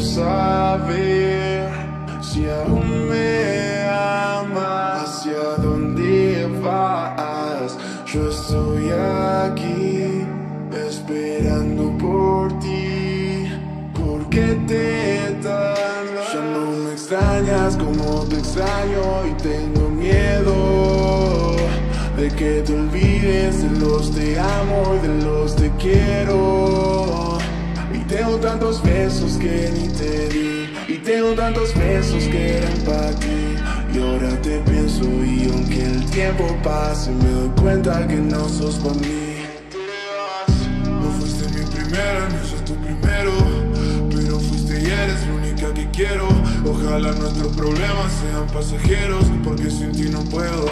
saber si aún me amas, hacia dónde vas. Yo estoy aquí esperando por ti. ¿Por qué te tardas? Ya no me extrañas como te extraño y tengo miedo de que te olvides de los te amo y de los te quiero. Tengo tantos besos que ni te di. Y tengo tantos besos que eran para ti. Y ahora te pienso y aunque el tiempo pase me doy cuenta que no sos para mí. No fuiste mi primera, ni soy tu primero. Pero fuiste y eres la única que quiero. Ojalá nuestros problemas sean pasajeros, porque sin ti no puedo.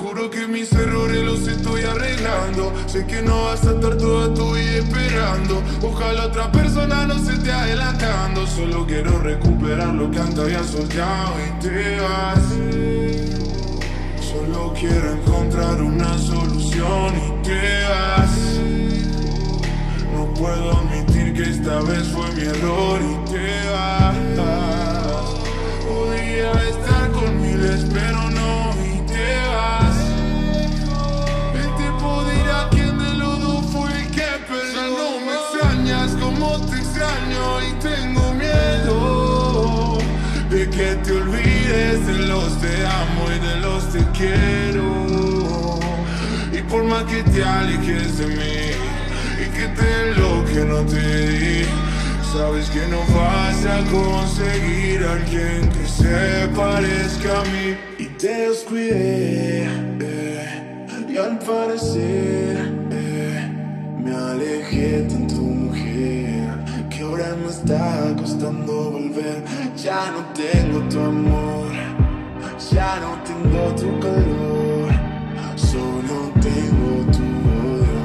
Juro que mis errores los estoy arreglando. Sé que no vas a estar toda tu vida esperando. Ojalá otra persona no se esté adelantando. Solo quiero recuperar lo que antes había soltado y te vas. Solo quiero encontrar una solución y te vas. No puedo admitir que esta vez fue mi error y te vas. Extrañas como te extraño y tengo miedo de que te olvides de los te amo y de los te quiero. Y por más que te alejes de mí y que te lo que no te di. Sabes que no vas a conseguir a alguien que se parezca a mí Y te descuidé eh, Y al parecer eh, Me alejé de me está costando volver Ya no tengo tu amor Ya no tengo tu calor Solo tengo tu odio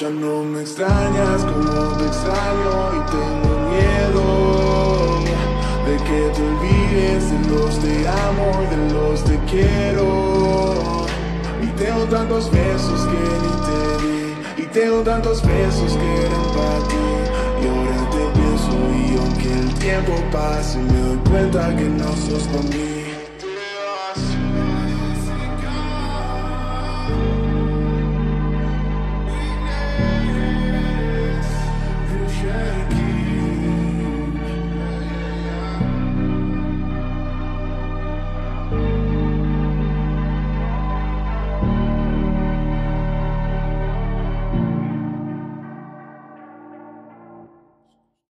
Ya no me extrañas como te extraño y tengo miedo de que te olvides de los te amo y de los te quiero. Y tengo tantos besos que tengo tantos besos que eran para ti. Y ahora te pienso y aunque el tiempo pase me doy cuenta que no sos mí.